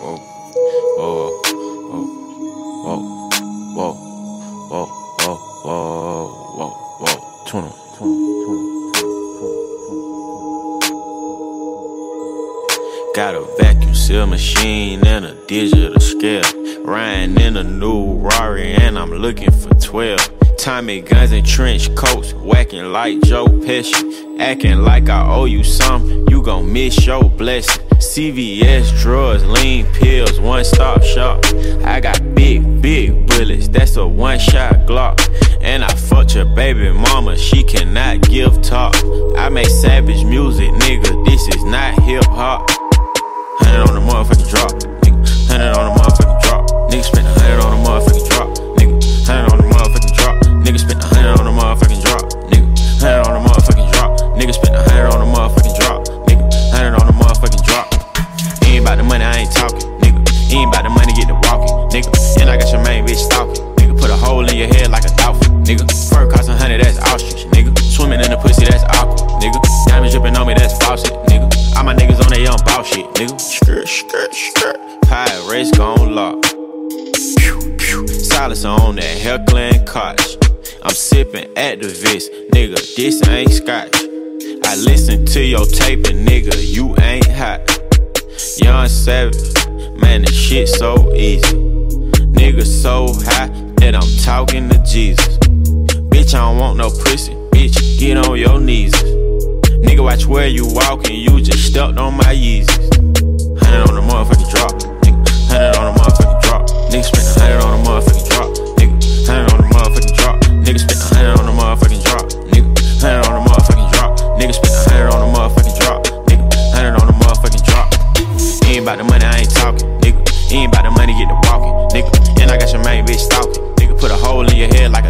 whoa, whoa, whoa, whoa, whoa, whoa, whoa, whoa, whoa, tuna, tuna, tuna. Got a vacuum seal machine and a digital scale. Riding in a new Rari and I'm looking for 12. Tommy guns and trench coats, whacking like Joe Pesci. Acting like I owe you something, you gon' miss your blessing. CVS drugs, lean pills, one stop shop. I got big, big bullets, that's a one shot Glock. And I fucked your baby mama, she cannot give talk. I make savage music, nigga, this is not hip hop. Hundred on the motherfucking drop, nigga. Hundred on the Hundred, that's ostrich, nigga. Swimming in the pussy, that's aqua, nigga. Diamonds dripping on me, that's faucet, nigga. All my niggas on they young boss shit, nigga. Skirt, skirt, skirt. Pirates gon' lock. Silence on that heckling cottage. I'm sipping Actavis, nigga. This ain't scotch. I listen to your tape and nigga, you ain't hot. Young savage, man, this shit so easy. Nigga so high that I'm talking to Jesus. Bitch, I don't want no pussy. Bitch, get on your knees. Nigga, watch where you walking, you just stepped on my Yeezys. Hundred on the motherfucking drop, nigga. Hundred on the motherfucking drop. Nigga spent a hundred on the motherfucking drop, nigga. Hundred on the motherfucking drop. Nigga spent a hundred on the motherfucking drop, nigga. Hundred on the motherfucking drop. Nigga spent a hundred on the motherfucking drop, nigga. Hundred on the motherfucking drop. Ain't about the money, I ain't talking, nigga. Ain't about the money, get to walking, nigga. And I got your main bitch stalking, nigga. Put a hole in your head like a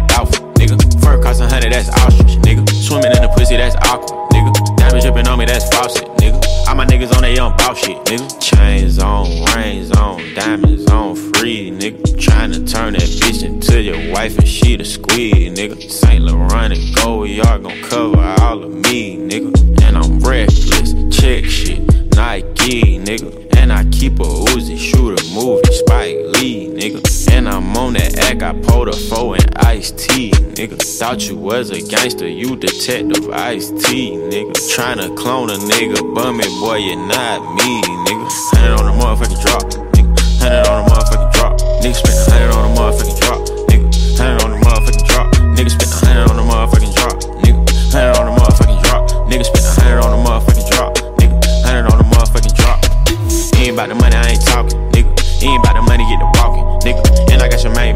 that's ostrich, nigga. Swimming in the pussy, that's aqua, nigga. Diamonds dripping on me, that's faucet, nigga. All my niggas on they young boss shit, nigga. Chains on, rings on, diamonds on, free, nigga. Tryna turn that bitch into your wife and she the squeeze, nigga. Saint Laurent and Goyard gon' cover all of me, nigga. And I'm reckless, check shit, Nike, nigga. And I keep a Uzi, shoot a movie, Spike Lee, nigga. And I'm on that act, I pulled a four and iced tea, nigga. Thought you was a gangster, you detective Ice-T, nigga. Tryna clone a nigga, bummy boy, you're not me, nigga. Hundred on the motherfucking drop, nigga. Hundred on the motherfucking drop, nigga. Spent hundred on the motherfucking drop,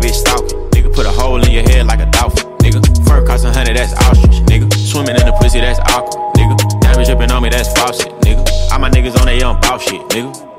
bitch stalking, nigga. Put a hole in your head like a dolphin, nigga. Fur cost a hundred, that's ostrich, nigga. Swimming in the pussy, that's aqua, nigga. Diamonds dripping on me, that's faucet, nigga. All my niggas on they young boss shit, nigga.